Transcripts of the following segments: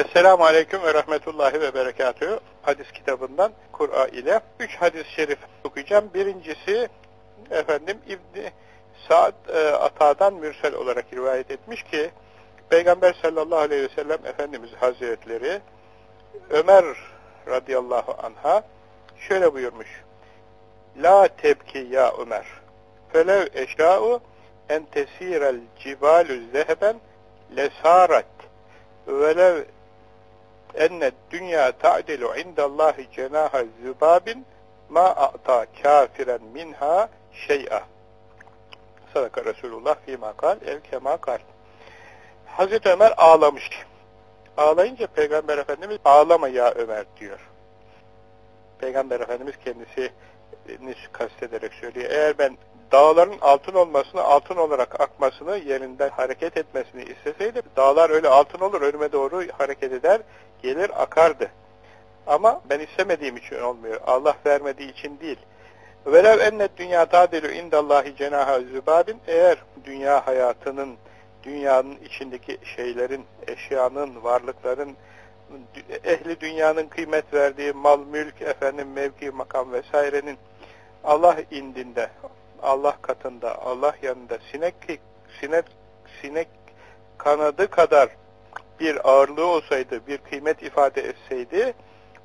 Esselamu Aleyküm ve Rahmetullahi ve Berekatühü hadis kitabından Kur'a ile üç hadis-i şerif okuyacağım. Birincisi efendim İbni Sa'd e, Ata'dan mürsel olarak rivayet etmiş ki Peygamber sallallahu aleyhi ve sellem Efendimiz Hazretleri Ömer radıyallahu anha şöyle buyurmuş. La tebki ya Ömer felev eşra'u en tesirel cibalü zeheben lesarat velev enne dünya ta'dilu indallahi cenaha zübabin ma a'ta kafiren minha şey'a sadaka Resulullah fîmâ kal ev kemâ kal Hazreti Ömer ağlamış. Ağlayınca Peygamber Efendimiz ağlama ya Ömer diyor. Peygamber Efendimiz kendisi kastederek söylüyor. Eğer ben dağların altın olmasını, altın olarak akmasını, yerinden hareket etmesini isteseydim, dağlar öyle altın olur, önüme doğru hareket eder, gelir akardı. Ama ben istemediğim için olmuyor. Allah vermediği için değil. Velev ennet dünya tadilu indallahi cenaha zübabin eğer dünya hayatının, dünyanın içindeki şeylerin, eşyanın, varlıkların, ehli dünyanın kıymet verdiği mal, mülk, efendim, mevki, makam vesairenin Allah indinde, Allah katında, Allah yanında sinek sinek sinek kanadı kadar bir ağırlığı olsaydı, bir kıymet ifade etseydi,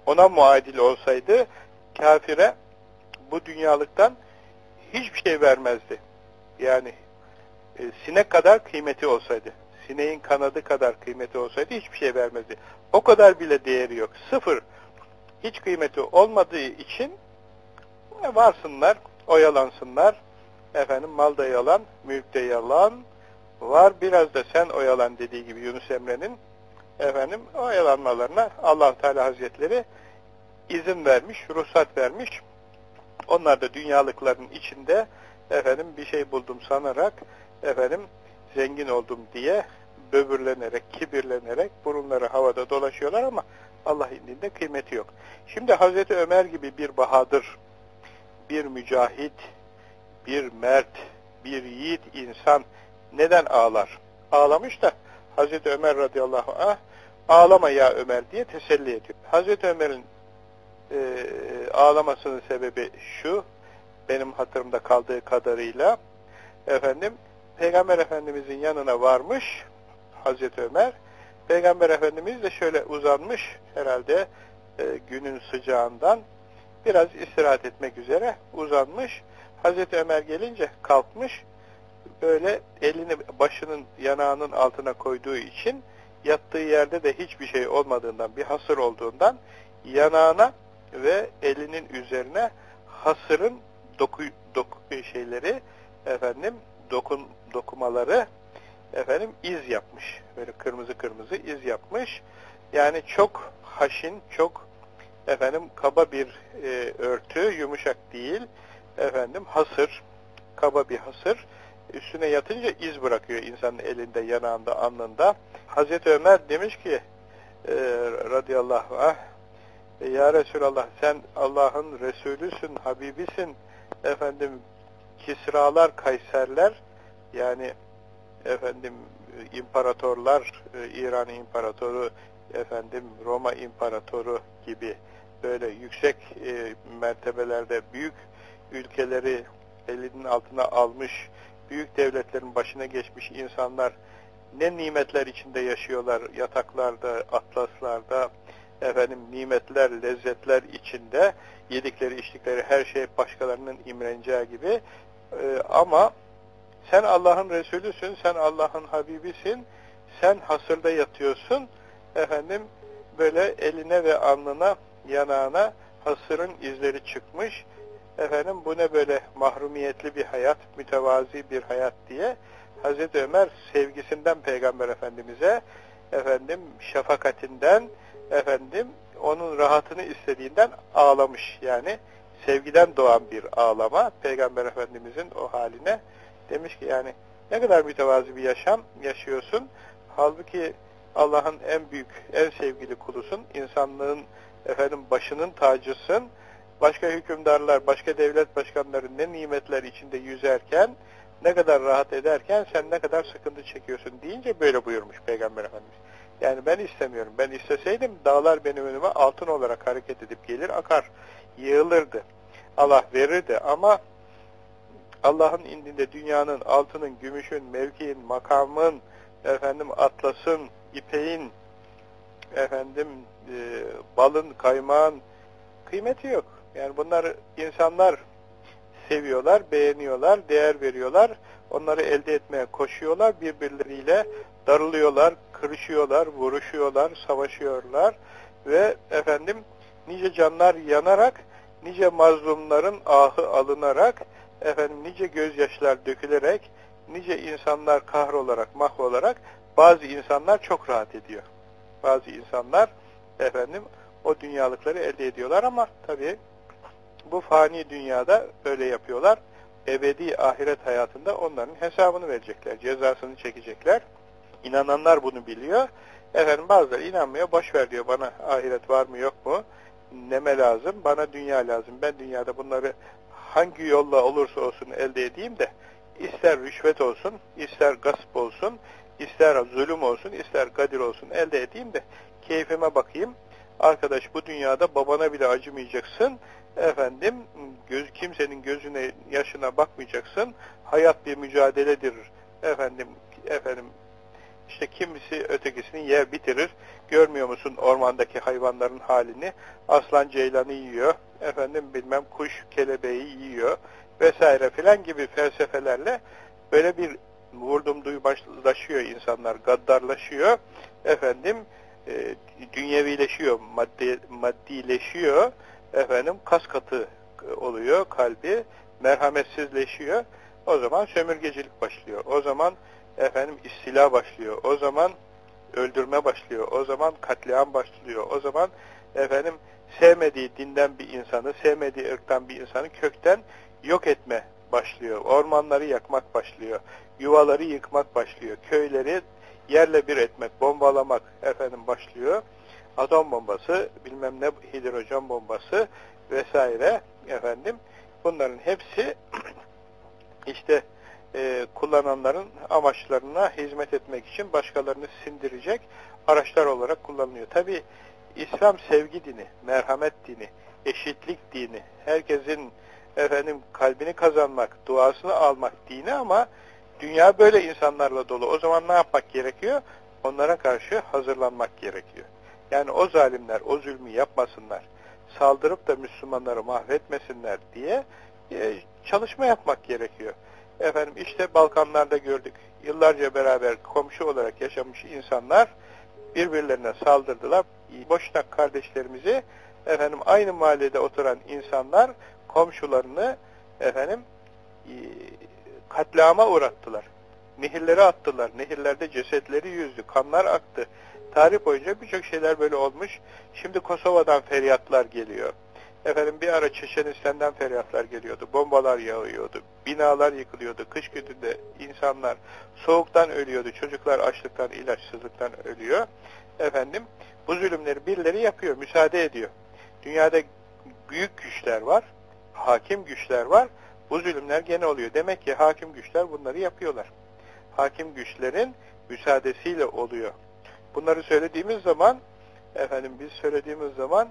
ona muadil olsaydı, kafire bu dünyalıktan hiçbir şey vermezdi. Yani e, sinek kadar kıymeti olsaydı, sineğin kanadı kadar kıymeti olsaydı hiçbir şey vermezdi. O kadar bile değeri yok. Sıfır. Hiç kıymeti olmadığı için e, varsınlar, oyalansınlar. Efendim mal da yalan, mülk de yalan. Var biraz da sen oyalan dediği gibi Yunus Emre'nin efendim oyalanmalarına allah Teala Hazretleri izin vermiş, ruhsat vermiş. Onlar da dünyalıkların içinde efendim bir şey buldum sanarak efendim zengin oldum diye böbürlenerek, kibirlenerek burunları havada dolaşıyorlar ama Allah indinde kıymeti yok. Şimdi Hazreti Ömer gibi bir bahadır, bir mücahit, bir mert, bir yiğit insan neden ağlar? Ağlamış da Hazreti Ömer radıyallahu anh ağlama ya Ömer diye teselli ediyor. Hazreti Ömer'in e, ağlamasının sebebi şu, benim hatırımda kaldığı kadarıyla efendim Peygamber Efendimizin yanına varmış Hazreti Ömer. Peygamber Efendimiz de şöyle uzanmış herhalde e, günün sıcağından biraz istirahat etmek üzere uzanmış. Hazreti Ömer gelince kalkmış böyle elini başının yanağının altına koyduğu için yattığı yerde de hiçbir şey olmadığından bir hasır olduğundan yanağına ve elinin üzerine hasırın doku, doku şeyleri efendim dokun dokumaları efendim iz yapmış. Böyle kırmızı kırmızı iz yapmış. Yani çok haşin, çok efendim kaba bir e, örtü, yumuşak değil. Efendim hasır, kaba bir hasır. Üstüne yatınca iz bırakıyor insanın elinde, yanağında, alnında. Hazreti Ömer demiş ki e, radıyallahu anh e, Ya Resulallah sen Allah'ın Resulüsün, Habibisin. Efendim Kisralar, Kayserler yani efendim imparatorlar, e, İran imparatoru, efendim Roma imparatoru gibi böyle yüksek e, mertebelerde büyük ülkeleri elinin altına almış, büyük devletlerin başına geçmiş insanlar ne nimetler içinde yaşıyorlar yataklarda, atlaslarda, efendim nimetler, lezzetler içinde yedikleri, içtikleri her şey başkalarının imreneceği gibi. Ee, ama sen Allah'ın Resulüsün, sen Allah'ın Habibisin, sen hasırda yatıyorsun, efendim böyle eline ve alnına, yanağına hasırın izleri çıkmış, efendim bu ne böyle mahrumiyetli bir hayat, mütevazi bir hayat diye Hazreti Ömer sevgisinden Peygamber Efendimiz'e, efendim şefakatinden, efendim onun rahatını istediğinden ağlamış. Yani sevgiden doğan bir ağlama Peygamber Efendimizin o haline. Demiş ki yani ne kadar mütevazi bir yaşam yaşıyorsun. Halbuki Allah'ın en büyük en sevgili kulusun. İnsanlığın efendim başının tacısın başka hükümdarlar başka devlet başkanları ne nimetler içinde yüzerken ne kadar rahat ederken sen ne kadar sıkıntı çekiyorsun deyince böyle buyurmuş Peygamber Efendimiz. Yani ben istemiyorum. Ben isteseydim dağlar benim önüme altın olarak hareket edip gelir akar, yığılırdı. Allah verirdi ama Allah'ın indinde dünyanın, altının, gümüşün, mevkiin, makamın, efendim atlasın, ipeğin, efendim e, balın, kaymağın kıymeti yok. Yani bunlar insanlar seviyorlar, beğeniyorlar, değer veriyorlar. Onları elde etmeye koşuyorlar, birbirleriyle darılıyorlar, kırışıyorlar, vuruşuyorlar, savaşıyorlar ve efendim nice canlar yanarak, nice mazlumların ahı alınarak, efendim nice gözyaşlar dökülerek, nice insanlar kahrolarak, mahvolarak bazı insanlar çok rahat ediyor. Bazı insanlar efendim o dünyalıkları elde ediyorlar ama tabii bu fani dünyada öyle yapıyorlar. Ebedi ahiret hayatında onların hesabını verecekler, cezasını çekecekler. İnananlar bunu biliyor. Efendim bazıları inanmıyor, boş ver diyor bana ahiret var mı yok mu? Neme lazım? Bana dünya lazım. Ben dünyada bunları hangi yolla olursa olsun elde edeyim de ister rüşvet olsun, ister gasp olsun, ister zulüm olsun, ister kadir olsun elde edeyim de keyfime bakayım. Arkadaş bu dünyada babana bile acımayacaksın. Efendim göz, kimsenin gözüne yaşına bakmayacaksın. Hayat bir mücadeledir. Efendim efendim işte kimisi ötekisini yer bitirir. Görmüyor musun ormandaki hayvanların halini? Aslan ceylanı yiyor. Efendim bilmem kuş kelebeği yiyor. Vesaire filan gibi felsefelerle böyle bir vurdum duybaşlaşıyor insanlar. Gaddarlaşıyor. Efendim e, dünyevileşiyor. Maddi, maddileşiyor. Efendim kas katı oluyor kalbi. Merhametsizleşiyor. O zaman sömürgecilik başlıyor. O zaman efendim istila başlıyor. O zaman öldürme başlıyor. O zaman katliam başlıyor. O zaman efendim sevmediği dinden bir insanı, sevmediği ırktan bir insanı kökten yok etme başlıyor. Ormanları yakmak başlıyor. Yuvaları yıkmak başlıyor. Köyleri yerle bir etmek, bombalamak efendim başlıyor. Atom bombası, bilmem ne hidrojen bombası vesaire efendim. Bunların hepsi işte e, kullananların amaçlarına hizmet etmek için başkalarını sindirecek araçlar olarak kullanılıyor. Tabi İslam sevgi dini, merhamet dini, eşitlik dini, herkesin efendim kalbini kazanmak, duasını almak dini ama dünya böyle insanlarla dolu. O zaman ne yapmak gerekiyor? Onlara karşı hazırlanmak gerekiyor. Yani o zalimler o zulmü yapmasınlar, saldırıp da Müslümanları mahvetmesinler diye e, çalışma yapmak gerekiyor. Efendim işte Balkanlarda gördük. Yıllarca beraber komşu olarak yaşamış insanlar birbirlerine saldırdılar. Boşnak kardeşlerimizi efendim aynı mahallede oturan insanlar komşularını efendim e, katliama uğrattılar. Nehirlere attılar. Nehirlerde cesetleri yüzdü. Kanlar aktı. Tarih boyunca birçok şeyler böyle olmuş. Şimdi Kosova'dan feryatlar geliyor. Efendim bir ara Çeçenistan'dan feryatlar geliyordu. Bombalar yağıyordu. Binalar yıkılıyordu. Kış gününde insanlar soğuktan ölüyordu. Çocuklar açlıktan, ilaçsızlıktan ölüyor. Efendim bu zulümleri birileri yapıyor, müsaade ediyor. Dünyada büyük güçler var, hakim güçler var. Bu zulümler gene oluyor. Demek ki hakim güçler bunları yapıyorlar. Hakim güçlerin müsaadesiyle oluyor. Bunları söylediğimiz zaman efendim biz söylediğimiz zaman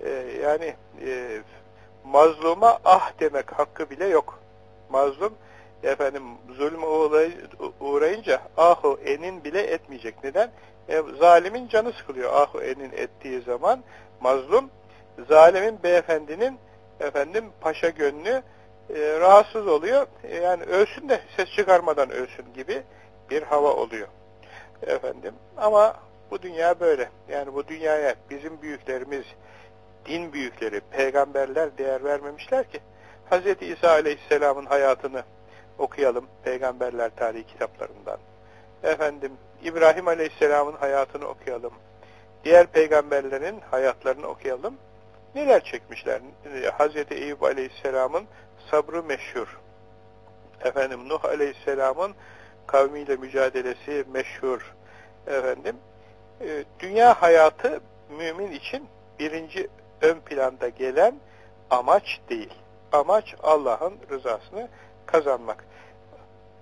e, yani e, mazluma ah demek hakkı bile yok. Mazlum efendim zulme uğrayınca ahu enin bile etmeyecek. Neden? E, zalimin canı sıkılıyor ahu enin ettiği zaman. Mazlum zalimin beyefendinin efendim paşa gönlü e, rahatsız oluyor. E, yani ölsün de ses çıkarmadan ölsün gibi bir hava oluyor. Efendim ama bu dünya böyle. Yani bu dünyaya bizim büyüklerimiz din büyükleri, peygamberler değer vermemişler ki. Hz. İsa Aleyhisselam'ın hayatını okuyalım peygamberler tarihi kitaplarından. Efendim İbrahim Aleyhisselam'ın hayatını okuyalım. Diğer peygamberlerin hayatlarını okuyalım. Neler çekmişler? Hz. Eyüp Aleyhisselam'ın sabrı meşhur. Efendim Nuh Aleyhisselam'ın kavmiyle mücadelesi meşhur. Efendim e, dünya hayatı mümin için birinci ön planda gelen amaç değil. Amaç Allah'ın rızasını kazanmak.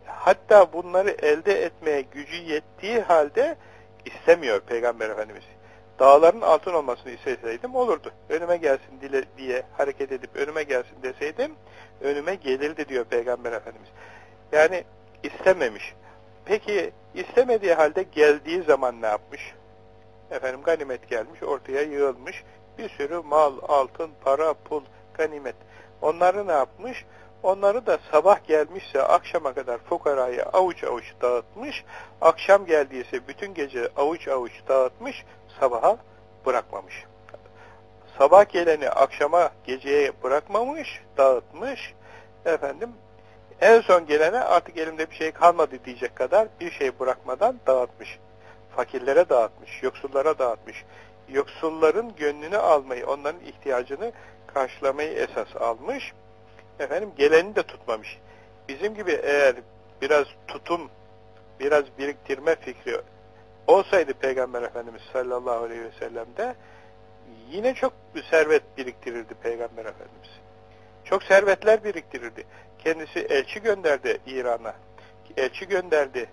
Hatta bunları elde etmeye gücü yettiği halde istemiyor Peygamber Efendimiz. Dağların altın olmasını isteseydim olurdu. Önüme gelsin dile, diye hareket edip önüme gelsin deseydim önüme gelirdi diyor Peygamber Efendimiz. Yani istememiş. Peki istemediği halde geldiği zaman ne yapmış? Efendim ganimet gelmiş, ortaya yığılmış. Bir sürü mal, altın, para, pul, ganimet. Onları ne yapmış? Onları da sabah gelmişse akşama kadar fukaraya avuç avuç dağıtmış. Akşam geldiyse bütün gece avuç avuç dağıtmış. Sabaha bırakmamış. Sabah geleni akşama geceye bırakmamış, dağıtmış. Efendim en son gelene artık elimde bir şey kalmadı diyecek kadar bir şey bırakmadan dağıtmış. Fakirlere dağıtmış, yoksullara dağıtmış. Yoksulların gönlünü almayı, onların ihtiyacını karşılamayı esas almış. Efendim geleni de tutmamış. Bizim gibi eğer biraz tutum, biraz biriktirme fikri olsaydı Peygamber Efendimiz sallallahu aleyhi ve sellem'de yine çok bir servet biriktirirdi Peygamber Efendimiz. Çok servetler biriktirirdi. Kendisi elçi gönderdi İran'a. Elçi gönderdi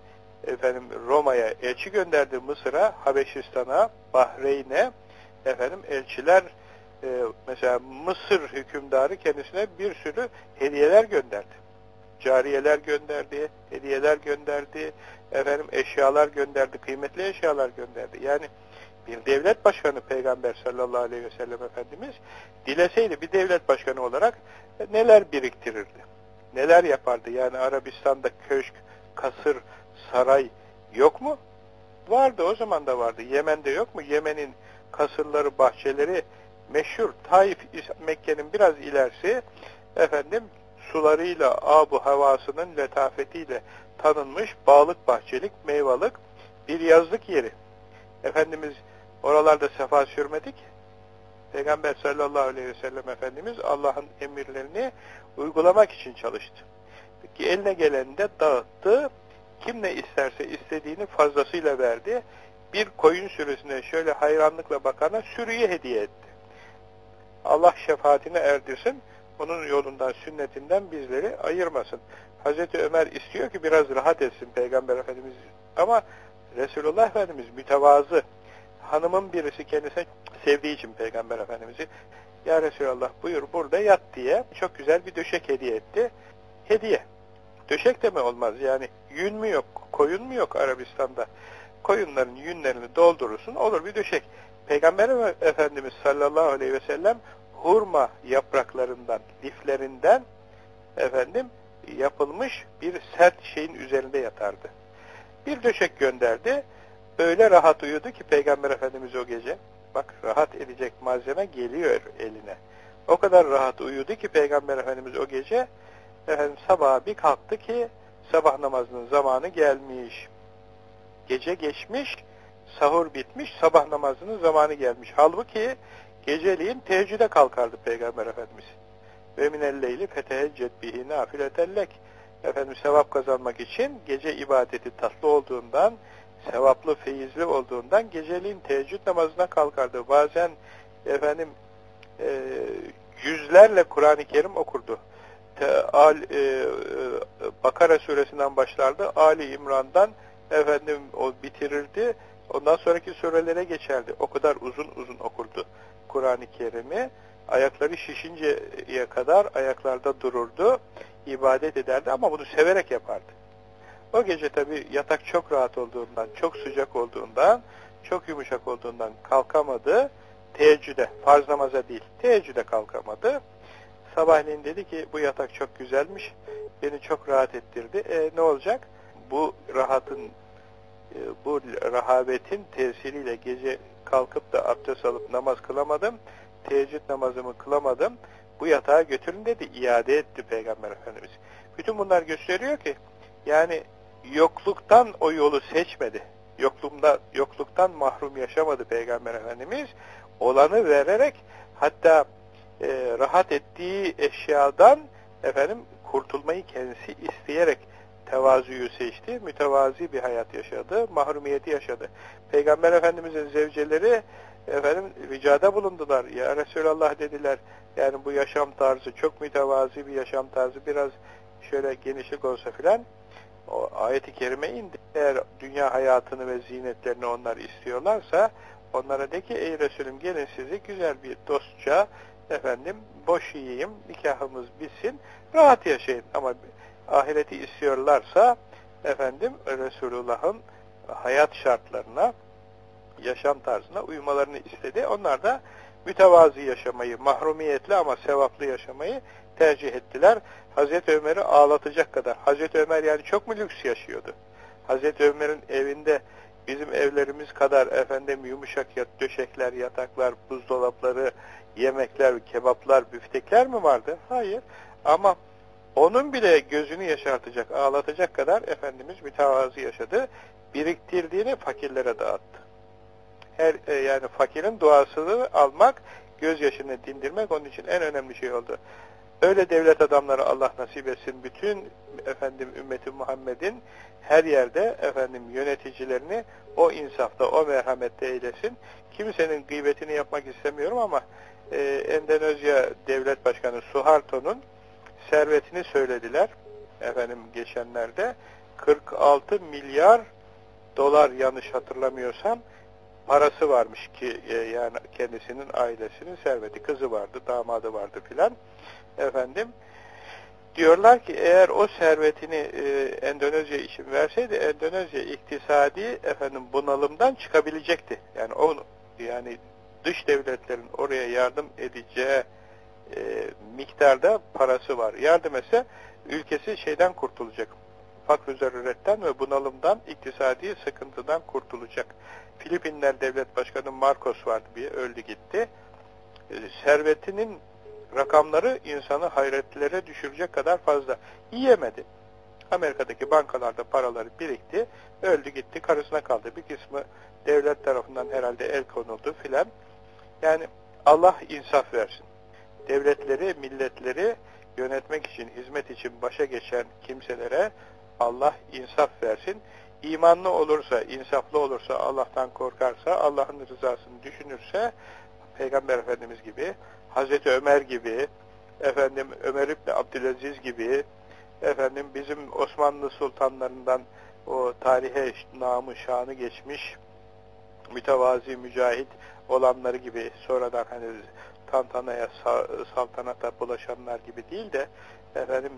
efendim Roma'ya, elçi gönderdi Mısır'a, Habeşistan'a, Bahreyn'e. Efendim elçiler e, mesela Mısır hükümdarı kendisine bir sürü hediyeler gönderdi. Cariyeler gönderdi, hediyeler gönderdi, efendim eşyalar gönderdi, kıymetli eşyalar gönderdi. Yani bir devlet başkanı Peygamber sallallahu aleyhi ve sellem Efendimiz dileseydi bir devlet başkanı olarak neler biriktirirdi? Neler yapardı? Yani Arabistan'da köşk, kasır, saray yok mu? Vardı o zaman da vardı. Yemen'de yok mu? Yemen'in kasırları, bahçeleri meşhur. Taif, Mekke'nin biraz ilerisi efendim sularıyla, abu havasının letafetiyle tanınmış bağlık bahçelik, meyvalık bir yazlık yeri. Efendimiz oralarda sefa sürmedik. Peygamber sallallahu aleyhi ve sellem Efendimiz Allah'ın emirlerini uygulamak için çalıştı. Peki eline geleni de dağıttı. Kim ne isterse istediğini fazlasıyla verdi. Bir koyun sürüsüne şöyle hayranlıkla bakana sürüyü hediye etti. Allah şefaatine erdirsin. Onun yolundan, sünnetinden bizleri ayırmasın. Hazreti Ömer istiyor ki biraz rahat etsin Peygamber Efendimiz. Ama Resulullah Efendimiz mütevazı. Hanımın birisi kendisine sevdiği için Peygamber Efendimiz'i Ya Resulallah buyur burada yat diye çok güzel bir döşek hediye etti. Hediye. Döşek de mi olmaz? Yani yün mü yok, koyun mu yok Arabistan'da? Koyunların yünlerini doldurursun, olur bir döşek. Peygamber Efendimiz sallallahu aleyhi ve sellem hurma yapraklarından, liflerinden efendim yapılmış bir sert şeyin üzerinde yatardı. Bir döşek gönderdi. Öyle rahat uyudu ki Peygamber Efendimiz o gece. Bak rahat edecek malzeme geliyor eline. O kadar rahat uyudu ki Peygamber Efendimiz o gece efendim sabaha bir kalktı ki sabah namazının zamanı gelmiş. Gece geçmiş, sahur bitmiş, sabah namazının zamanı gelmiş. Halbuki geceliğin teheccüde kalkardı Peygamber Efendimiz. Ve minelleyli feteheccet bihi nafiletellek. Efendim sevap kazanmak için gece ibadeti tatlı olduğundan, sevaplı, feyizli olduğundan geceliğin teheccüd namazına kalkardı. Bazen efendim e, yüzlerle Kur'an-ı Kerim okurdu. Te, al, e, e, Bakara suresinden başlardı. Ali İmran'dan efendim o bitirirdi. Ondan sonraki surelere geçerdi. O kadar uzun uzun okurdu Kur'an-ı Kerim'i. Ayakları şişinceye kadar ayaklarda dururdu. ibadet ederdi ama bunu severek yapardı. O gece tabi yatak çok rahat olduğundan, çok sıcak olduğundan, çok yumuşak olduğundan kalkamadı. Teheccüde, farz namaza değil, teheccüde kalkamadı. Sabahleyin dedi ki bu yatak çok güzelmiş, beni çok rahat ettirdi. E, ne olacak? Bu rahatın, e, bu rahabetin tesiriyle gece kalkıp da abdest alıp namaz kılamadım, teheccüd namazımı kılamadım, bu yatağa götürün dedi, iade etti Peygamber Efendimiz. Bütün bunlar gösteriyor ki, yani yokluktan o yolu seçmedi. Yoklukta, yokluktan mahrum yaşamadı Peygamber Efendimiz. Olanı vererek hatta e, rahat ettiği eşyadan efendim kurtulmayı kendisi isteyerek tevazuyu seçti. Mütevazi bir hayat yaşadı. Mahrumiyeti yaşadı. Peygamber Efendimiz'in zevceleri efendim ricada bulundular. Ya Resulallah dediler. Yani bu yaşam tarzı çok mütevazi bir yaşam tarzı. Biraz şöyle genişlik olsa filan o ayeti kerime indi. Eğer dünya hayatını ve zinetlerini onlar istiyorlarsa onlara de ki ey Resulüm gelin sizi güzel bir dostça efendim boş yiyeyim, nikahımız bitsin, rahat yaşayın. Ama ahireti istiyorlarsa efendim Resulullah'ın hayat şartlarına, yaşam tarzına uymalarını istedi. Onlar da mütevazi yaşamayı, mahrumiyetli ama sevaplı yaşamayı tercih ettiler. Hazreti Ömer'i ağlatacak kadar. Hazreti Ömer yani çok mu lüks yaşıyordu? Hazreti Ömer'in evinde bizim evlerimiz kadar efendim yumuşak yat, döşekler, yataklar, buzdolapları, yemekler, kebaplar, büftekler mi vardı? Hayır. Ama onun bile gözünü yaşartacak, ağlatacak kadar Efendimiz mütevazı yaşadı. Biriktirdiğini fakirlere dağıttı. Her e, yani fakirin duasını almak, gözyaşını dindirmek onun için en önemli şey oldu. Öyle devlet adamları Allah nasip etsin. Bütün efendim ümmeti Muhammed'in her yerde efendim yöneticilerini o insafta, o merhamette eylesin. Kimsenin gıybetini yapmak istemiyorum ama e, Endonezya Devlet Başkanı Suharto'nun servetini söylediler. Efendim geçenlerde 46 milyar dolar yanlış hatırlamıyorsam parası varmış ki e, yani kendisinin ailesinin serveti kızı vardı, damadı vardı filan. Efendim diyorlar ki eğer o servetini e, Endonezya için verseydi Endonezya iktisadi efendim bunalımdan çıkabilecekti. Yani o yani dış devletlerin oraya yardım edeceği e, miktarda parası var. Yardım etse ülkesi şeyden kurtulacak. Fakr-ı zaruretten ve bunalımdan, iktisadi sıkıntıdan kurtulacak. Filipinler Devlet Başkanı Marcos vardı bir öldü gitti. E, servetinin rakamları insanı hayretlere düşürecek kadar fazla. Yiyemedi. Amerika'daki bankalarda paraları birikti, öldü gitti, karısına kaldı. Bir kısmı devlet tarafından herhalde el konuldu filan. Yani Allah insaf versin. Devletleri, milletleri yönetmek için, hizmet için başa geçen kimselere Allah insaf versin. İmanlı olursa, insaflı olursa, Allah'tan korkarsa, Allah'ın rızasını düşünürse, Peygamber Efendimiz gibi, Hazreti Ömer gibi, efendim Ömer İbni Abdülaziz gibi, efendim bizim Osmanlı sultanlarından o tarihe namı şanı geçmiş mütevazi mücahit olanları gibi sonradan hani tantanaya saltanata bulaşanlar gibi değil de efendim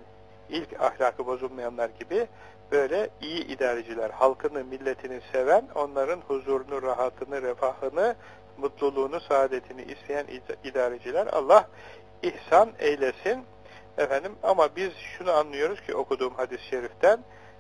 ilk ahlakı bozulmayanlar gibi böyle iyi idareciler, halkını, milletini seven, onların huzurunu, rahatını, refahını, mutluluğunu, saadetini isteyen idareciler Allah ihsan eylesin. Efendim ama biz şunu anlıyoruz ki okuduğum hadis-i şeriften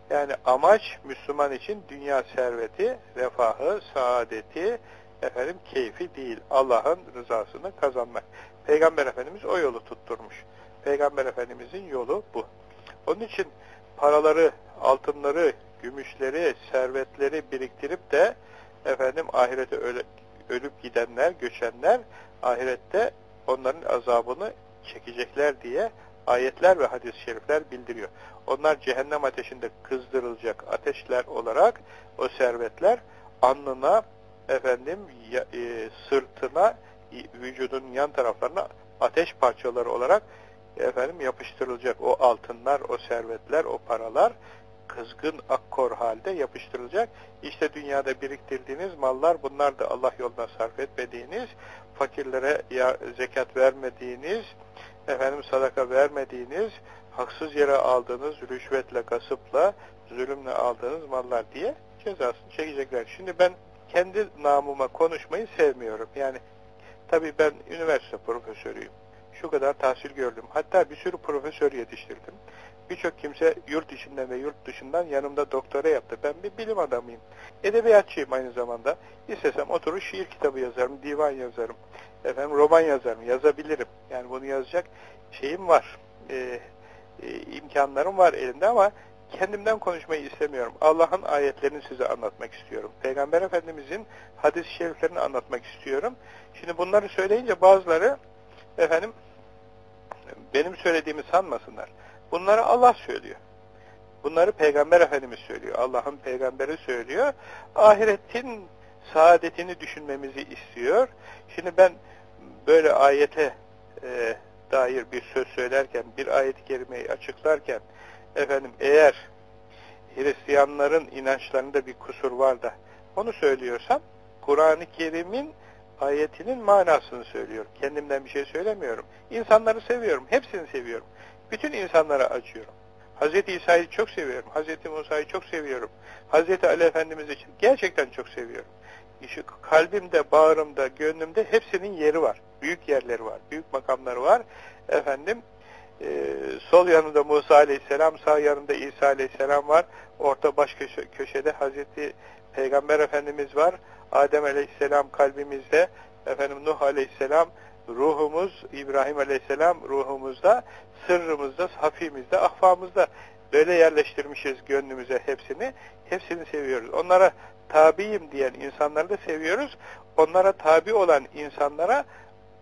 yani amaç Müslüman için dünya serveti, refahı, saadeti, efendim keyfi değil. Allah'ın rızasını kazanmak. Peygamber Efendimiz o yolu tutturmuş. Peygamber Efendimizin yolu bu. Onun için paraları, altınları, gümüşleri, servetleri biriktirip de efendim ahirete ölü, ölüp gidenler, göçenler ahirette onların azabını çekecekler diye ayetler ve hadis-i şerifler bildiriyor. Onlar cehennem ateşinde kızdırılacak ateşler olarak o servetler alnına, efendim e, sırtına, vücudun yan taraflarına ateş parçaları olarak efendim yapıştırılacak. O altınlar, o servetler, o paralar kızgın akkor halde yapıştırılacak. İşte dünyada biriktirdiğiniz mallar bunlar da Allah yoluna sarf etmediğiniz, fakirlere zekat vermediğiniz, efendim sadaka vermediğiniz, haksız yere aldığınız, rüşvetle, gasıpla, zulümle aldığınız mallar diye cezasını çekecekler. Şimdi ben kendi namıma konuşmayı sevmiyorum. Yani tabii ben üniversite profesörüyüm. Şu kadar tahsil gördüm. Hatta bir sürü profesör yetiştirdim. Birçok kimse yurt içinden ve yurt dışından yanımda doktora yaptı. Ben bir bilim adamıyım. Edebiyatçıyım aynı zamanda. İstesem oturur şiir kitabı yazarım, divan yazarım. Efendim roman yazarım, yazabilirim. Yani bunu yazacak şeyim var. Ee, e, imkanlarım var elimde ama kendimden konuşmayı istemiyorum. Allah'ın ayetlerini size anlatmak istiyorum. Peygamber Efendimizin hadis-i şeriflerini anlatmak istiyorum. Şimdi bunları söyleyince bazıları efendim benim söylediğimi sanmasınlar. Bunları Allah söylüyor. Bunları Peygamber Efendimiz söylüyor. Allah'ın peygamberi söylüyor. Ahiretin saadetini düşünmemizi istiyor. Şimdi ben böyle ayete e, dair bir söz söylerken, bir ayet-i kerimeyi açıklarken efendim eğer Hristiyanların inançlarında bir kusur var da onu söylüyorsam Kur'an-ı Kerim'in ayetinin manasını söylüyorum. Kendimden bir şey söylemiyorum. İnsanları seviyorum. Hepsini seviyorum. Bütün insanlara acıyorum. Hz. İsa'yı çok seviyorum. Hz. Musa'yı çok seviyorum. Hz. Ali Efendimiz için gerçekten çok seviyorum. İşte kalbimde, bağrımda, gönlümde hepsinin yeri var. Büyük yerleri var. Büyük makamları var. Efendim e, sol yanında Musa Aleyhisselam, sağ yanında İsa Aleyhisselam var. Orta baş köşe, köşede Hazreti Peygamber Efendimiz var. Adem Aleyhisselam kalbimizde, efendim Nuh Aleyhisselam ruhumuz, İbrahim Aleyhisselam ruhumuzda, sırrımızda, hafimizde, ahfamızda böyle yerleştirmişiz gönlümüze hepsini. Hepsini seviyoruz. Onlara tabiyim diyen insanları da seviyoruz. Onlara tabi olan insanlara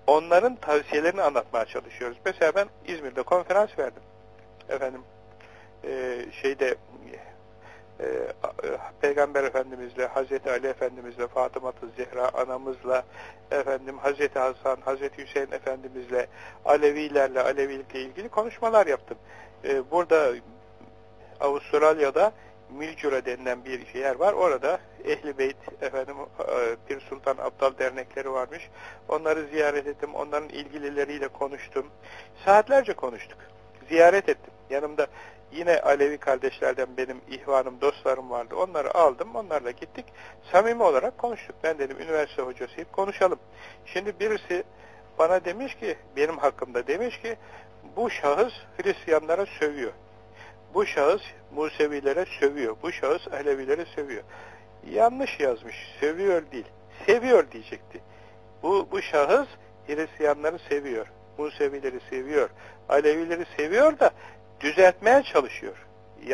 onların tavsiyelerini anlatmaya çalışıyoruz. Mesela ben İzmir'de konferans verdim. Efendim şeyde e, Peygamber Efendimizle, Hazreti Ali Efendimizle, Fatıma Zehra anamızla, efendim Hazreti Hasan, Hazreti Hüseyin Efendimizle, Alevilerle, Alevilikle ilgili konuşmalar yaptım. E, burada Avustralya'da Milcura denilen bir yer var. Orada Ehli Beyt, efendim bir Sultan Abdal dernekleri varmış. Onları ziyaret ettim. Onların ilgilileriyle konuştum. Saatlerce konuştuk. Ziyaret ettim. Yanımda yine Alevi kardeşlerden benim ihvanım, dostlarım vardı. Onları aldım. Onlarla gittik. Samimi olarak konuştuk. Ben dedim üniversite hocasıyım. Konuşalım. Şimdi birisi bana demiş ki, benim hakkımda demiş ki, bu şahıs Hristiyanlara sövüyor. Bu şahıs Musevilere sövüyor. Bu şahıs Alevilere sövüyor. Yanlış yazmış. Sövüyor değil. Seviyor diyecekti. Bu, bu şahıs Hristiyanları seviyor. Musevileri seviyor. Alevileri seviyor da düzeltmeye çalışıyor.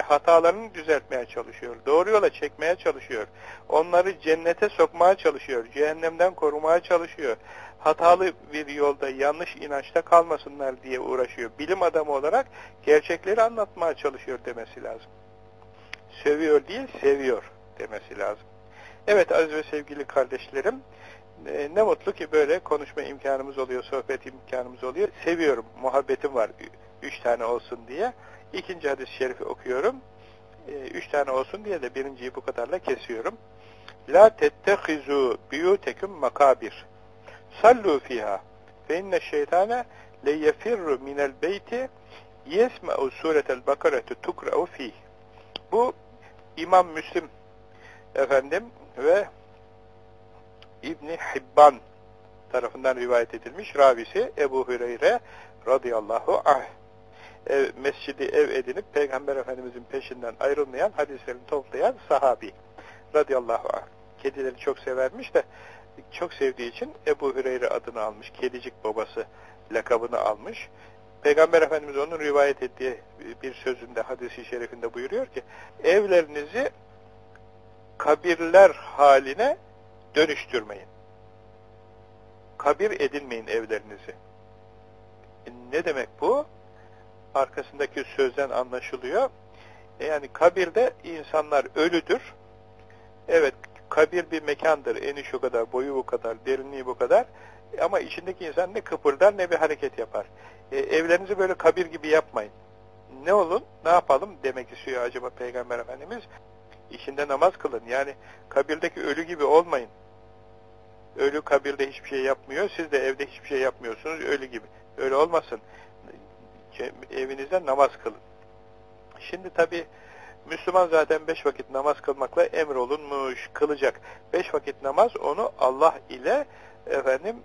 Hatalarını düzeltmeye çalışıyor. Doğru yola çekmeye çalışıyor. Onları cennete sokmaya çalışıyor. Cehennemden korumaya çalışıyor. Hatalı bir yolda, yanlış inançta kalmasınlar diye uğraşıyor. Bilim adamı olarak gerçekleri anlatmaya çalışıyor demesi lazım. Sövüyor değil, seviyor demesi lazım. Evet aziz ve sevgili kardeşlerim, ne mutlu ki böyle konuşma imkanımız oluyor, sohbet imkanımız oluyor. Seviyorum, muhabbetim var üç tane olsun diye. İkinci hadis-i şerifi okuyorum. Üç tane olsun diye de birinciyi bu kadarla kesiyorum. La tettehizu biyuteküm makabir. Sallu fiha. Fe inne şeytane le yefirru minel beyti yesme'u suretel bakaretu tukra'u fih. Bu İmam Müslim efendim ve İbni Hibban tarafından rivayet edilmiş ravisi Ebu Hüreyre radıyallahu anh ev, mescidi ev edinip Peygamber Efendimizin peşinden ayrılmayan hadislerini toplayan sahabi radıyallahu anh. Kedileri çok severmiş de çok sevdiği için Ebu Hüreyre adını almış. Kedicik babası lakabını almış. Peygamber Efendimiz onun rivayet ettiği bir sözünde, hadisi şerifinde buyuruyor ki, evlerinizi kabirler haline dönüştürmeyin. Kabir edinmeyin evlerinizi. Ne demek bu? Arkasındaki sözden anlaşılıyor. E yani kabirde insanlar ölüdür. Evet, kabir bir mekandır. Eni şu kadar, boyu bu kadar, derinliği bu kadar. Ama içindeki insan ne kıpırdar ne bir hareket yapar. E, evlerinizi böyle kabir gibi yapmayın. Ne olun, ne yapalım demek istiyor acaba Peygamber Efendimiz. İçinde namaz kılın. Yani kabirdeki ölü gibi olmayın. Ölü kabirde hiçbir şey yapmıyor. Siz de evde hiçbir şey yapmıyorsunuz. Ölü gibi. Öyle olmasın. Evinizde namaz kılın. Şimdi tabi Müslüman zaten beş vakit namaz kılmakla emrolunmuş, kılacak. Beş vakit namaz onu Allah ile efendim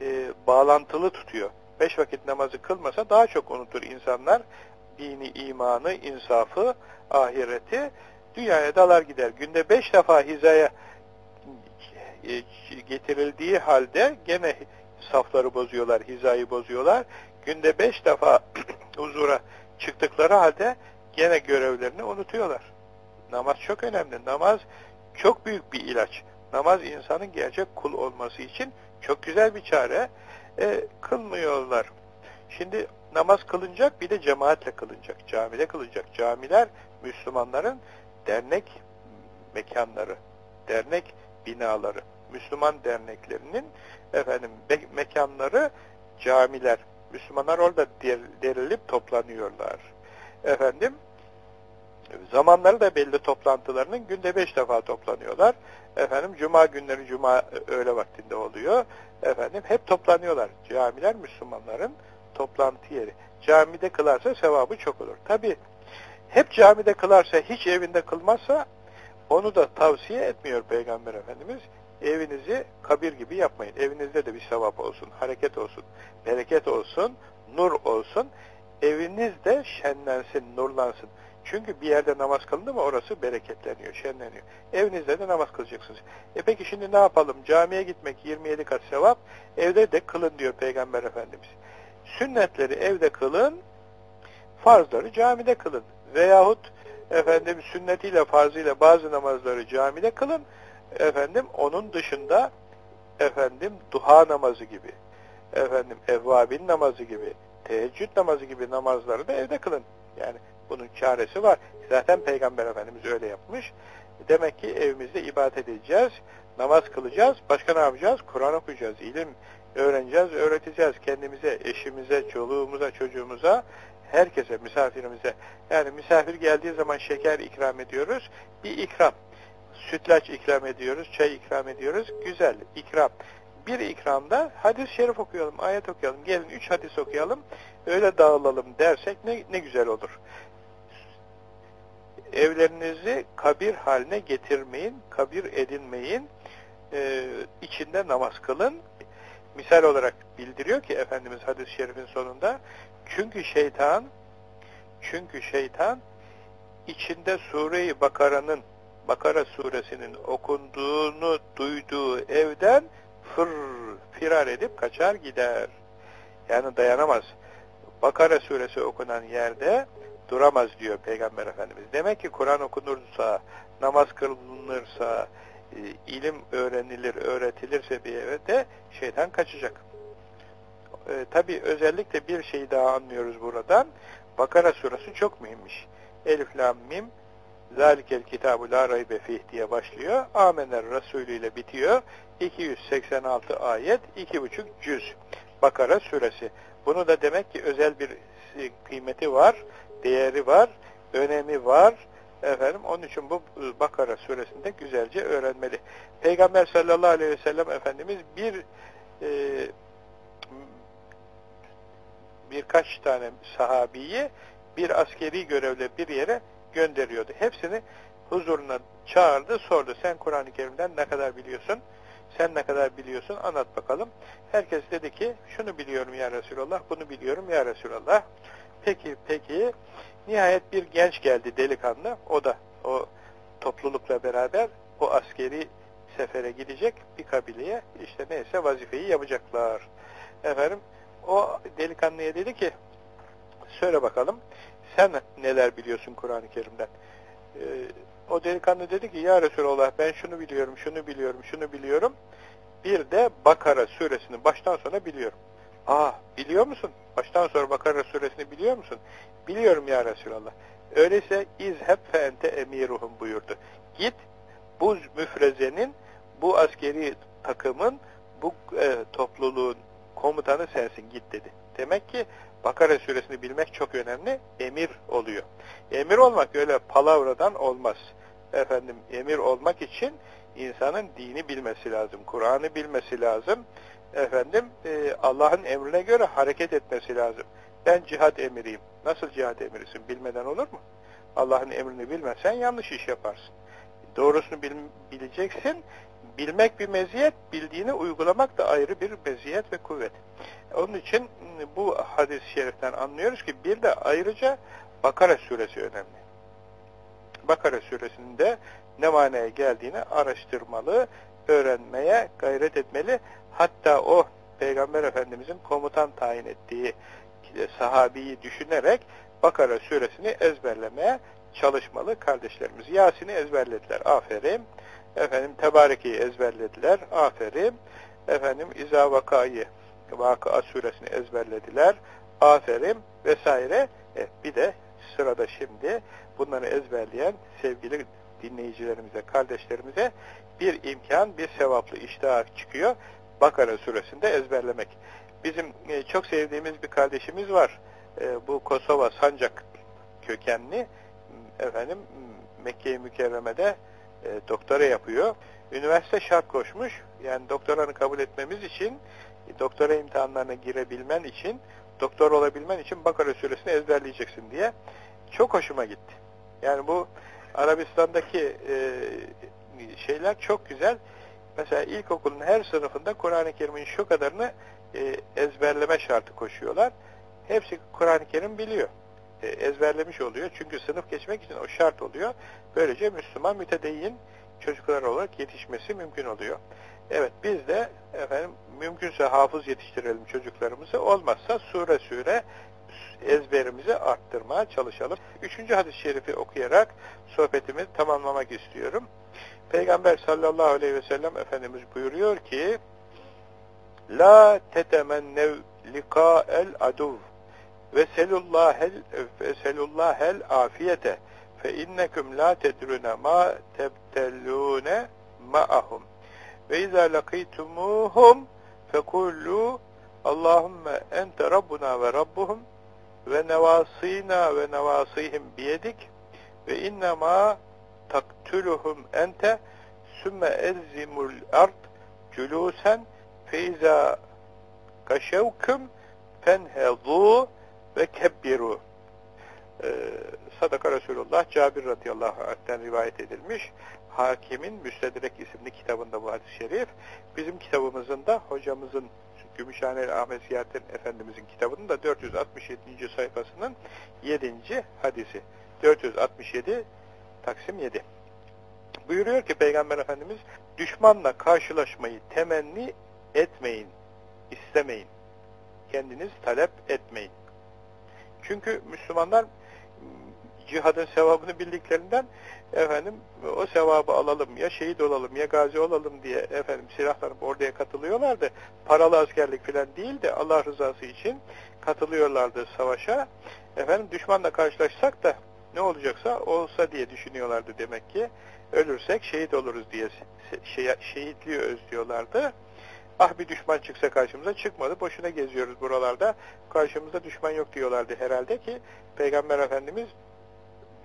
e, bağlantılı tutuyor. Beş vakit namazı kılmasa daha çok unutur insanlar. Dini, imanı, insafı, ahireti dünyaya dalar gider. Günde beş defa hizaya e, getirildiği halde gene safları bozuyorlar, hizayı bozuyorlar. Günde beş defa huzura çıktıkları halde gene görevlerini unutuyorlar. Namaz çok önemli. Namaz çok büyük bir ilaç. Namaz insanın gerçek kul olması için çok güzel bir çare. E, kılmıyorlar. Şimdi namaz kılınacak bir de cemaatle kılınacak. Camide kılınacak. Camiler Müslümanların dernek mekanları, dernek binaları. Müslüman derneklerinin efendim mekanları camiler. Müslümanlar orada derilip toplanıyorlar. Efendim Zamanları da belli toplantılarının günde beş defa toplanıyorlar. Efendim cuma günleri cuma öğle vaktinde oluyor. Efendim hep toplanıyorlar. Camiler Müslümanların toplantı yeri. Camide kılarsa sevabı çok olur. Tabi hep camide kılarsa hiç evinde kılmazsa onu da tavsiye etmiyor Peygamber Efendimiz. Evinizi kabir gibi yapmayın. Evinizde de bir sevap olsun, hareket olsun, bereket olsun, nur olsun. Eviniz de şenlensin, nurlansın. Çünkü bir yerde namaz kılındı mı orası bereketleniyor, şenleniyor. Evinizde de namaz kılacaksınız. E peki şimdi ne yapalım? Camiye gitmek 27 kat sevap, evde de kılın diyor Peygamber Efendimiz. Sünnetleri evde kılın, farzları camide kılın. Veyahut efendim sünnetiyle farzıyla bazı namazları camide kılın. Efendim onun dışında efendim duha namazı gibi, efendim evvabin namazı gibi, teheccüd namazı gibi namazları da evde kılın. Yani bunun çaresi var. Zaten Peygamber Efendimiz öyle yapmış. Demek ki evimizde ibadet edeceğiz, namaz kılacağız, başka ne yapacağız? Kur'an okuyacağız, ilim öğreneceğiz, öğreteceğiz kendimize, eşimize, çoluğumuza, çocuğumuza, herkese, misafirimize. Yani misafir geldiği zaman şeker ikram ediyoruz, bir ikram. Sütlaç ikram ediyoruz, çay ikram ediyoruz, güzel, ikram. Bir ikramda hadis-i şerif okuyalım, ayet okuyalım, gelin üç hadis okuyalım, öyle dağılalım dersek ne, ne güzel olur evlerinizi kabir haline getirmeyin, kabir edinmeyin, ee, içinde namaz kılın. Misal olarak bildiriyor ki Efendimiz hadis-i şerifin sonunda, çünkü şeytan, çünkü şeytan, içinde Sure-i Bakara'nın, Bakara suresinin okunduğunu duyduğu evden fır, firar edip kaçar gider. Yani dayanamaz. Bakara suresi okunan yerde duramaz diyor Peygamber Efendimiz. Demek ki Kur'an okunursa, namaz kılınırsa, e, ilim öğrenilir, öğretilirse bir evde şeytan kaçacak. E, Tabi özellikle bir şey daha anlıyoruz buradan. Bakara suresi çok mühimmiş. Elif, Lam, Mim, Zalikel kitabu la raybe fih diye başlıyor. Amener Resulü ile bitiyor. 286 ayet, 2,5 cüz. Bakara suresi. Bunu da demek ki özel bir e, kıymeti var değeri var, önemi var. Efendim onun için bu Bakara suresinde güzelce öğrenmeli. Peygamber sallallahu aleyhi ve sellem Efendimiz bir e, birkaç tane sahabiyi bir askeri görevle bir yere gönderiyordu. Hepsini huzuruna çağırdı, sordu. Sen Kur'an-ı Kerim'den ne kadar biliyorsun? Sen ne kadar biliyorsun? Anlat bakalım. Herkes dedi ki, şunu biliyorum ya Resulallah, bunu biliyorum ya Resulallah. Peki, peki. Nihayet bir genç geldi delikanlı. O da o toplulukla beraber o askeri sefere gidecek bir kabileye işte neyse vazifeyi yapacaklar. Efendim o delikanlıya dedi ki söyle bakalım sen neler biliyorsun Kur'an-ı Kerim'den? Ee, o delikanlı dedi ki ya Resulallah ben şunu biliyorum, şunu biliyorum, şunu biliyorum. Bir de Bakara suresini baştan sona biliyorum. Aa biliyor musun? Baştan sonra Bakara suresini biliyor musun? Biliyorum ya Resulallah. Öyleyse izheb fe ente emiruhum buyurdu. Git bu müfrezenin, bu askeri takımın, bu e, topluluğun komutanı sensin git dedi. Demek ki Bakara suresini bilmek çok önemli. Emir oluyor. Emir olmak öyle palavradan olmaz. Efendim emir olmak için insanın dini bilmesi lazım. Kur'an'ı bilmesi lazım efendim e, Allah'ın emrine göre hareket etmesi lazım. Ben cihat emiriyim. Nasıl cihat emirisin? Bilmeden olur mu? Allah'ın emrini bilmezsen yanlış iş yaparsın. Doğrusunu bil, bileceksin. Bilmek bir meziyet, bildiğini uygulamak da ayrı bir meziyet ve kuvvet. Onun için bu hadis-i şeriften anlıyoruz ki bir de ayrıca Bakara suresi önemli. Bakara suresinde ne manaya geldiğini araştırmalı, öğrenmeye gayret etmeli. Hatta o Peygamber Efendimizin komutan tayin ettiği sahabiyi düşünerek Bakara suresini ezberlemeye çalışmalı kardeşlerimiz. Yasin'i ezberlediler. Aferin. Efendim Tebareke'yi ezberlediler. Aferin. Efendim İza Vaka'yı Vakıa suresini ezberlediler. Aferin vesaire. E, bir de sırada şimdi bunları ezberleyen sevgili dinleyicilerimize, kardeşlerimize bir imkan, bir sevaplı iştihar çıkıyor. Bakara suresinde ezberlemek. Bizim e, çok sevdiğimiz bir kardeşimiz var. E, bu Kosova Sancak kökenli efendim Mekke-i Mükerreme'de e, doktora yapıyor. Üniversite şart koşmuş. Yani doktoranı kabul etmemiz için, doktora imtihanlarına girebilmen için, doktor olabilmen için Bakara suresini ezberleyeceksin diye. Çok hoşuma gitti. Yani bu Arabistan'daki e, şeyler çok güzel. Mesela ilkokulun her sınıfında Kur'an-ı Kerim'in şu kadarını e, ezberleme şartı koşuyorlar. Hepsi Kur'an-ı Kerim biliyor. E, ezberlemiş oluyor. Çünkü sınıf geçmek için o şart oluyor. Böylece Müslüman mütedeyyin çocuklar olarak yetişmesi mümkün oluyor. Evet biz de efendim mümkünse hafız yetiştirelim çocuklarımızı. Olmazsa sure sure ezberimizi arttırmaya çalışalım. Üçüncü hadis-i şerifi okuyarak sohbetimi tamamlamak istiyorum. Peygamber sallallahu aleyhi ve sellem Efendimiz buyuruyor ki La tetemennev lika'el aduv ve selullahel ve selullahel afiyete. Fe innekum la tedrune ma tebtellune ma'ahum. Ve izâ lakîtumuhum fekullu Allahümme ente rabbuna ve rabbuhum ve nevasina ve nevasihim biyedik. Ve innema taktuluhum ente sümme ezzimul ard culusen feiza kaşevküm fenhedû ve kebbiru ee, Sadaka Resulullah Cabir radıyallahu anh'ten rivayet edilmiş. Hakimin Müstedrek isimli kitabında bu hadis-i şerif. Bizim kitabımızın da hocamızın Gümüşhaneli Ahmet Ziyarettin Efendimizin kitabının da 467. sayfasının 7. hadisi. 467 Taksim 7. Buyuruyor ki Peygamber Efendimiz düşmanla karşılaşmayı temenni etmeyin, istemeyin. Kendiniz talep etmeyin. Çünkü Müslümanlar cihadın sevabını bildiklerinden efendim o sevabı alalım ya şehit olalım ya gazi olalım diye efendim silahlanıp oraya katılıyorlardı. Paralı askerlik falan değil de Allah rızası için katılıyorlardı savaşa. Efendim düşmanla karşılaşsak da ne olacaksa olsa diye düşünüyorlardı demek ki. Ölürsek şehit oluruz diye şehitliği özlüyorlardı. Ah bir düşman çıksa karşımıza çıkmadı. Boşuna geziyoruz buralarda. Karşımızda düşman yok diyorlardı herhalde ki Peygamber Efendimiz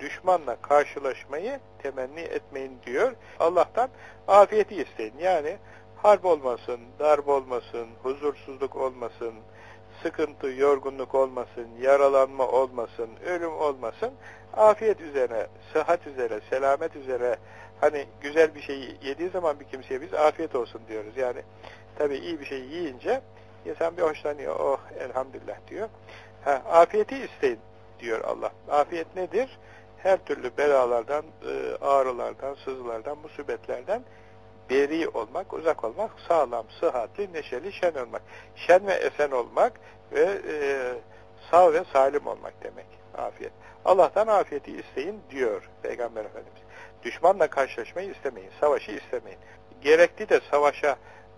düşmanla karşılaşmayı temenni etmeyin diyor. Allah'tan afiyeti isteyin. Yani harp olmasın, darp olmasın, huzursuzluk olmasın, sıkıntı, yorgunluk olmasın, yaralanma olmasın, ölüm olmasın. Afiyet üzere, sıhhat üzere, selamet üzere hani güzel bir şeyi yediği zaman bir kimseye biz afiyet olsun diyoruz. Yani tabii iyi bir şey yiyince insan bir hoşlanıyor. Oh elhamdülillah diyor. Ha, afiyeti isteyin diyor Allah. Afiyet nedir? her türlü belalardan, e, ağrılardan, sızılardan, musibetlerden beri olmak, uzak olmak, sağlam, sıhhatli, neşeli, şen olmak. Şen ve esen olmak ve e, sağ ve salim olmak demek. Afiyet. Allah'tan afiyeti isteyin diyor Peygamber Efendimiz. Düşmanla karşılaşmayı istemeyin, savaşı istemeyin. Gerekli de savaşa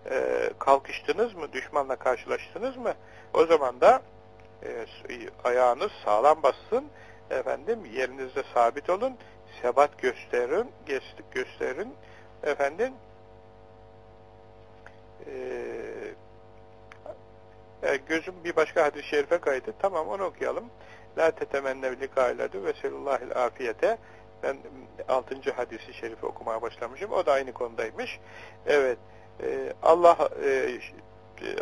e, kalkıştınız mı, düşmanla karşılaştınız mı? O zaman da e, ayağınız sağlam bassın, efendim yerinizde sabit olun, sebat gösterin, gösterin efendim ee, gözüm bir başka hadis-i şerife kaydı. Tamam onu okuyalım. La tetemennev likâilâdü ve selullâhil afiyete ben 6. hadisi şerifi okumaya başlamışım. O da aynı konudaymış. Evet. E, Allah e,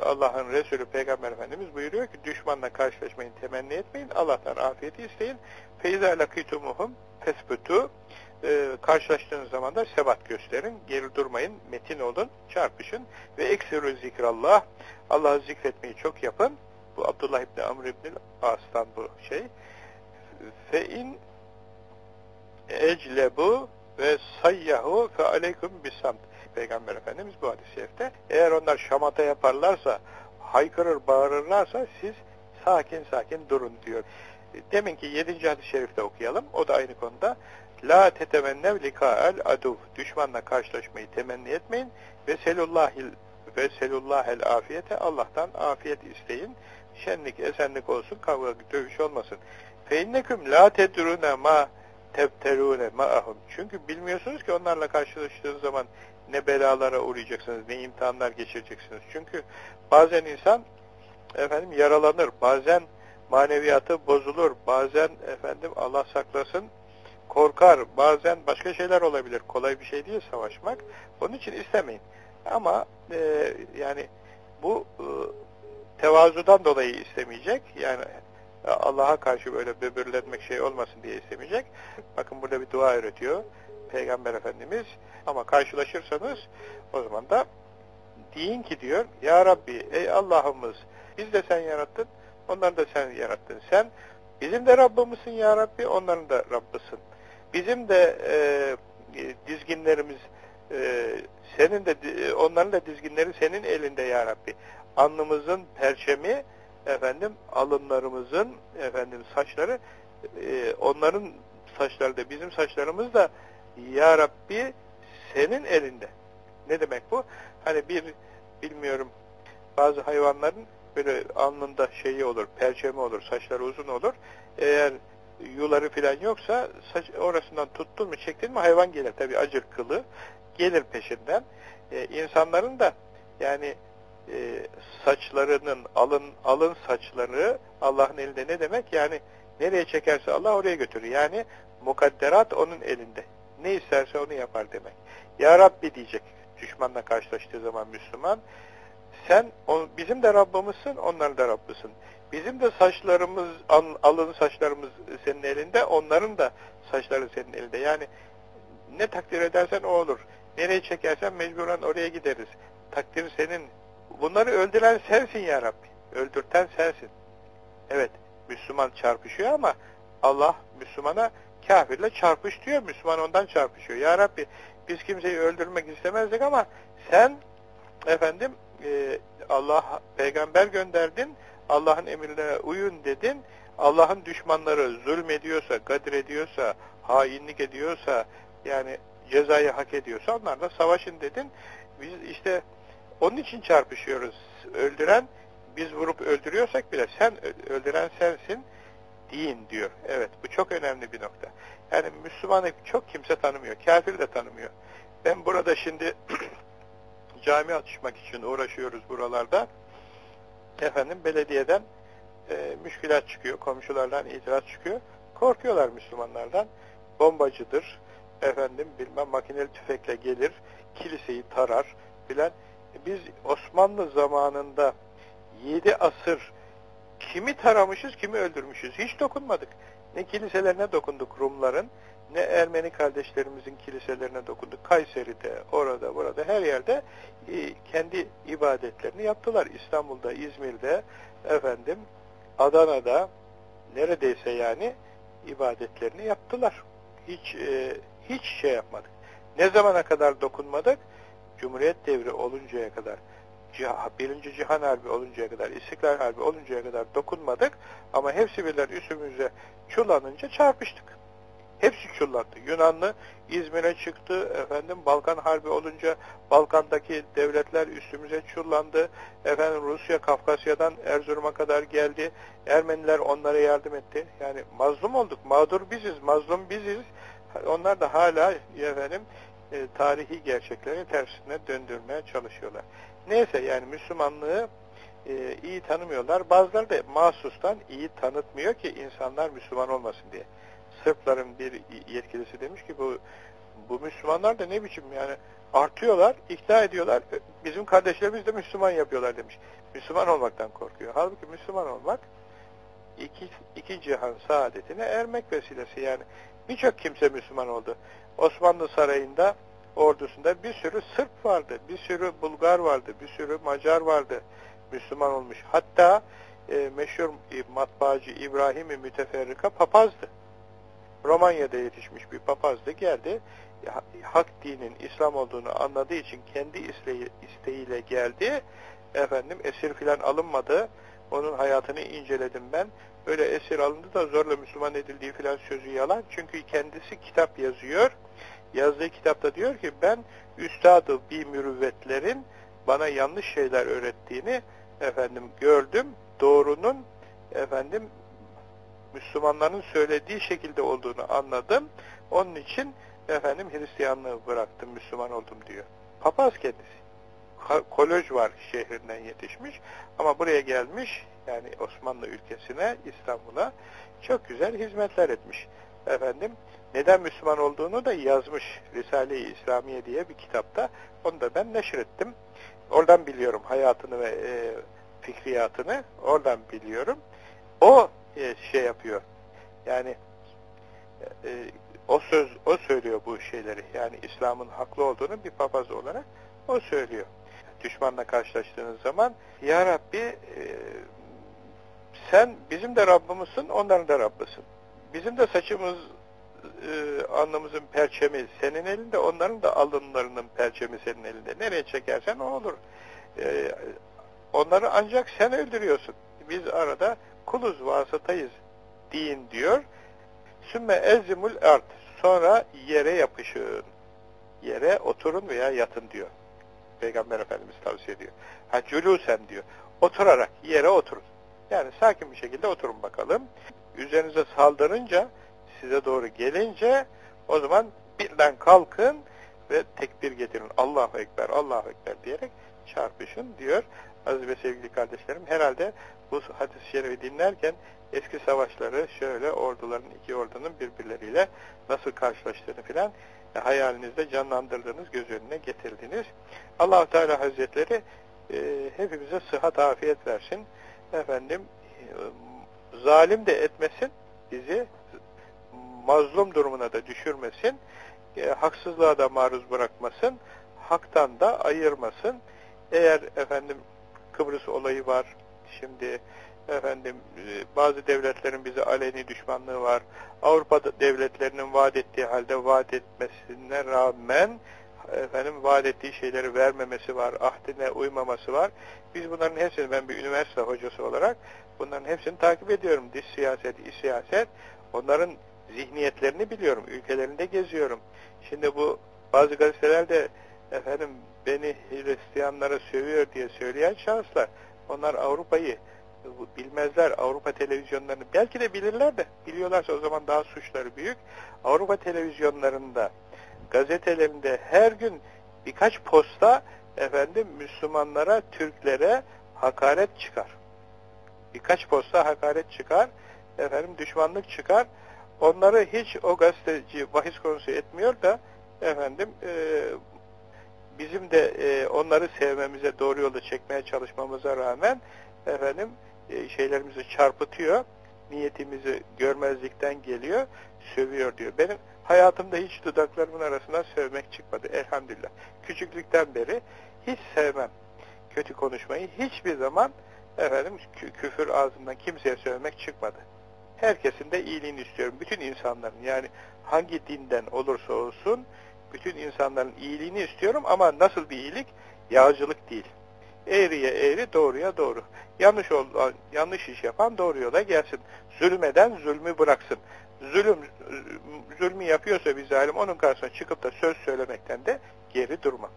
Allah'ın Resulü Peygamber Efendimiz buyuruyor ki düşmanla karşılaşmayın, temenni etmeyin. Allah'tan afiyeti isteyin. Feyza lakitumuhum fesbutu e, karşılaştığınız zaman da sebat gösterin. Geri durmayın, metin olun, çarpışın ve eksiru zikrallah. Allah'ı zikretmeyi çok yapın. Bu Abdullah İbni Amr İbni As'tan bu şey. Fe in eclebu ve sayyahu fe aleykum bisamt. Peygamber Efendimiz bu hadis-i şerifte. Eğer onlar şamata yaparlarsa, haykırır, bağırırlarsa siz sakin sakin durun diyor. Demin ki 7. hadis-i şerifte okuyalım. O da aynı konuda. La tetemennev lika'el aduv. Düşmanla karşılaşmayı temenni etmeyin. Ve selullahil ve selullahel afiyete. Allah'tan afiyet isteyin. Şenlik, esenlik olsun, kavga, dövüş olmasın. Fe inneküm la tedrune ma tebterune ma'ahum. Çünkü bilmiyorsunuz ki onlarla karşılaştığınız zaman ne belalara uğrayacaksınız, ne imtihanlar geçireceksiniz. Çünkü bazen insan efendim yaralanır, bazen maneviyatı bozulur, bazen efendim Allah saklasın korkar. Bazen başka şeyler olabilir. Kolay bir şey değil savaşmak. Onun için istemeyin. Ama e, yani bu e, tevazudan dolayı istemeyecek. Yani Allah'a karşı böyle böbürlenmek şey olmasın diye istemeyecek. Bakın burada bir dua öğretiyor Peygamber Efendimiz. Ama karşılaşırsanız o zaman da deyin ki diyor Ya Rabbi ey Allah'ımız biz de sen yarattın onları da sen yarattın. Sen bizim de Rabbimizsin Ya Rabbi onların da Rabbısın. Bizim de e, dizginlerimiz e, senin de onların da dizginleri senin elinde Ya Rabbi. Alnımızın perçemi efendim alınlarımızın efendim saçları e, onların saçları da bizim saçlarımız da Ya Rabbi senin elinde. Ne demek bu? Hani bir bilmiyorum bazı hayvanların böyle alnında şeyi olur, perçemi olur, saçları uzun olur. Eğer yuları falan yoksa saç, orasından tuttun mu çektin mi hayvan gelir tabi acır kılı gelir peşinden. Ee, insanların da yani e, saçlarının alın alın saçları Allah'ın elinde ne demek? Yani nereye çekerse Allah oraya götürür. Yani mukadderat onun elinde. Ne isterse onu yapar demek. Ya Rabbi diyecek düşmanla karşılaştığı zaman Müslüman. Sen on, bizim de Rabbimizsin, onların da Rabbısın. Bizim de saçlarımız, alın saçlarımız senin elinde, onların da saçları senin elinde. Yani ne takdir edersen o olur. Nereye çekersen mecburen oraya gideriz. Takdir senin. Bunları öldüren sensin ya Rabbi. Öldürten sensin. Evet, Müslüman çarpışıyor ama Allah Müslümana kafirle çarpış diyor. Müslüman ondan çarpışıyor. Ya Rabbi biz kimseyi öldürmek istemezdik ama sen efendim e, Allah peygamber gönderdin. Allah'ın emirlerine uyun dedin. Allah'ın düşmanları zulmediyorsa, gadir ediyorsa, hainlik ediyorsa, yani cezayı hak ediyorsa onlarla savaşın dedin. Biz işte onun için çarpışıyoruz. Öldüren, biz vurup öldürüyorsak bile sen öldüren sensin deyin diyor. Evet bu çok önemli bir nokta. Yani Müslümanı çok kimse tanımıyor. Kafir de tanımıyor. Ben burada şimdi cami açmak için uğraşıyoruz buralarda. Efendim belediyeden e, müşkülat çıkıyor. Komşulardan itiraz çıkıyor. Korkuyorlar Müslümanlardan. Bombacıdır. Efendim bilmem makineli tüfekle gelir. Kiliseyi tarar filan. Biz Osmanlı zamanında 7 asır kimi taramışız, kimi öldürmüşüz. Hiç dokunmadık. Ne kiliselerine dokunduk Rumların, ne Ermeni kardeşlerimizin kiliselerine dokunduk. Kayseri'de, orada, burada, her yerde e, kendi ibadetlerini yaptılar. İstanbul'da, İzmir'de, efendim, Adana'da, neredeyse yani ibadetlerini yaptılar. Hiç e, hiç şey yapmadık. Ne zamana kadar dokunmadık? Cumhuriyet devri oluncaya kadar birinci Cihan Harbi oluncaya kadar, İstiklal Harbi oluncaya kadar dokunmadık ama hepsi birden üstümüze çullanınca çarpıştık. Hepsi çullandı. Yunanlı İzmir'e çıktı. Efendim Balkan Harbi olunca Balkan'daki devletler üstümüze çullandı. Efendim Rusya Kafkasya'dan Erzurum'a kadar geldi. Ermeniler onlara yardım etti. Yani mazlum olduk. Mağdur biziz. Mazlum biziz. Onlar da hala efendim e, tarihi gerçekleri tersine döndürmeye çalışıyorlar. Neyse yani Müslümanlığı e, iyi tanımıyorlar. Bazıları da mahsustan iyi tanıtmıyor ki insanlar Müslüman olmasın diye. Sırpların bir yetkilisi demiş ki bu bu Müslümanlar da ne biçim yani artıyorlar, ikna ediyorlar. Bizim kardeşlerimiz de Müslüman yapıyorlar demiş. Müslüman olmaktan korkuyor. Halbuki Müslüman olmak iki, iki cihan saadetine ermek vesilesi yani. Birçok kimse Müslüman oldu. Osmanlı Sarayı'nda ordusunda bir sürü Sırp vardı, bir sürü Bulgar vardı, bir sürü Macar vardı Müslüman olmuş. Hatta e, meşhur matbaacı İbrahim-i Müteferrika papazdı. Romanya'da yetişmiş bir papazdı. Geldi, hak dinin İslam olduğunu anladığı için kendi isteği, isteğiyle geldi. Efendim esir filan alınmadı. Onun hayatını inceledim ben. Böyle esir alındı da zorla Müslüman edildiği filan sözü yalan. Çünkü kendisi kitap yazıyor yazdığı kitapta diyor ki ben üstadı bir mürüvvetlerin bana yanlış şeyler öğrettiğini efendim gördüm. Doğrunun efendim Müslümanların söylediği şekilde olduğunu anladım. Onun için efendim Hristiyanlığı bıraktım, Müslüman oldum diyor. Papaz kendisi. Koloj var şehrinden yetişmiş ama buraya gelmiş yani Osmanlı ülkesine, İstanbul'a çok güzel hizmetler etmiş. efendim neden Müslüman olduğunu da yazmış Risale-i İslamiye diye bir kitapta. Onu da ben neşrettim. Oradan biliyorum hayatını ve e, fikriyatını. Oradan biliyorum. O e, şey yapıyor. Yani e, o söz o söylüyor bu şeyleri. Yani İslam'ın haklı olduğunu bir papaz olarak o söylüyor. Düşmanla karşılaştığınız zaman Ya Rabbi e, sen bizim de Rabbimizsin, onların da Rabbısın. Bizim de saçımız e, alnımızın perçemi senin elinde, onların da alınlarının perçemi senin elinde. Nereye çekersen o olur. E, onları ancak sen öldürüyorsun. Biz arada kuluz vasıtayız deyin diyor. Sümme ezimul art. Sonra yere yapışın. Yere oturun veya yatın diyor. Peygamber Efendimiz tavsiye ediyor. Ha culusen diyor. Oturarak yere oturun. Yani sakin bir şekilde oturun bakalım. Üzerinize saldırınca, size doğru gelince o zaman birden kalkın ve tekbir getirin. Allahu Ekber, Allahu Ekber diyerek çarpışın diyor. Aziz ve sevgili kardeşlerim herhalde bu hadis-i şerifi dinlerken eski savaşları şöyle orduların iki ordunun birbirleriyle nasıl karşılaştığını filan e, hayalinizde canlandırdığınız göz önüne getirdiniz. allah Teala Hazretleri e, hepimize sıhhat afiyet versin. Efendim e, zalim de etmesin bizi mazlum durumuna da düşürmesin. E, haksızlığa da maruz bırakmasın. Haktan da ayırmasın. Eğer efendim Kıbrıs olayı var. Şimdi efendim e, bazı devletlerin bize aleni düşmanlığı var. Avrupa devletlerinin vaat ettiği halde vaat etmesine rağmen efendim vaat ettiği şeyleri vermemesi var, ahdine uymaması var. Biz bunların hepsini ben bir üniversite hocası olarak bunların hepsini takip ediyorum. Dış siyaset, iç siyaset. Onların zihniyetlerini biliyorum. Ülkelerinde geziyorum. Şimdi bu bazı gazetelerde efendim beni Hristiyanlara sövüyor diye söyleyen şahıslar onlar Avrupa'yı bilmezler Avrupa televizyonlarını belki de bilirler de biliyorlarsa o zaman daha suçları büyük Avrupa televizyonlarında gazetelerinde her gün birkaç posta efendim Müslümanlara, Türklere hakaret çıkar. Birkaç posta hakaret çıkar. Efendim düşmanlık çıkar. Onları hiç o gazeteci bahis konusu etmiyor da efendim e, bizim de e, onları sevmemize, doğru yolda çekmeye çalışmamıza rağmen efendim e, şeylerimizi çarpıtıyor, niyetimizi görmezlikten geliyor, sövüyor diyor. Benim hayatımda hiç dudaklarımın arasından sövmek çıkmadı elhamdülillah. Küçüklükten beri hiç sevmem kötü konuşmayı. Hiçbir zaman efendim küfür ağzından kimseye sövmek çıkmadı. Herkesin de iyiliğini istiyorum. Bütün insanların yani hangi dinden olursa olsun bütün insanların iyiliğini istiyorum ama nasıl bir iyilik? Yağcılık değil. Eğriye eğri, doğruya doğru. Yanlış olan, yanlış iş yapan doğru yola gelsin. Zulmeden zulmü bıraksın. Zulüm, zulmü yapıyorsa bir zalim onun karşısına çıkıp da söz söylemekten de geri durma.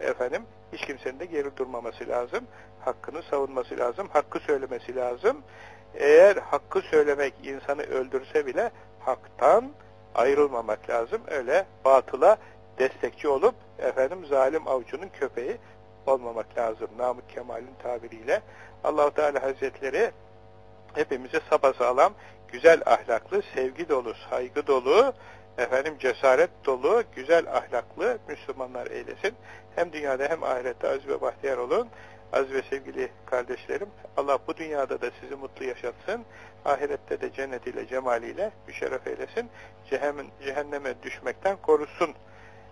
Efendim, hiç kimsenin de geri durmaması lazım. Hakkını savunması lazım. Hakkı söylemesi lazım. Eğer hakkı söylemek insanı öldürse bile haktan ayrılmamak lazım. Öyle batıla destekçi olup efendim zalim avcunun köpeği olmamak lazım. Namık Kemal'in tabiriyle. Allahu Teala Hazretleri hepimize sapasağlam, güzel ahlaklı, sevgi dolu, saygı dolu, efendim cesaret dolu, güzel ahlaklı Müslümanlar eylesin. Hem dünyada hem ahirette aziz ve bahtiyar olun. Aziz ve sevgili kardeşlerim, Allah bu dünyada da sizi mutlu yaşatsın. Ahirette de cennetiyle, cemaliyle müşerref eylesin. Cehenneme düşmekten korusun.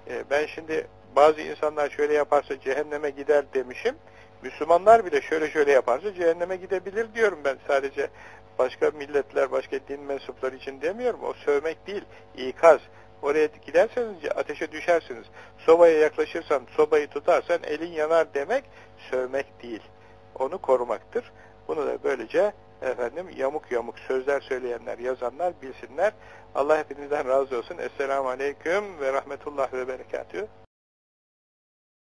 Ee, ben şimdi bazı insanlar şöyle yaparsa cehenneme gider demişim. Müslümanlar bile şöyle şöyle yaparsa cehenneme gidebilir diyorum ben sadece. Başka milletler, başka din mensupları için demiyorum. O sövmek değil, ikaz. Oraya giderseniz ateşe düşersiniz. Sobaya yaklaşırsan, sobayı tutarsan elin yanar demek sövmek değil. Onu korumaktır. Bunu da böylece efendim yamuk yamuk sözler söyleyenler, yazanlar bilsinler. Allah hepinizden razı olsun. Esselamu Aleyküm ve Rahmetullah ve Berekatühü.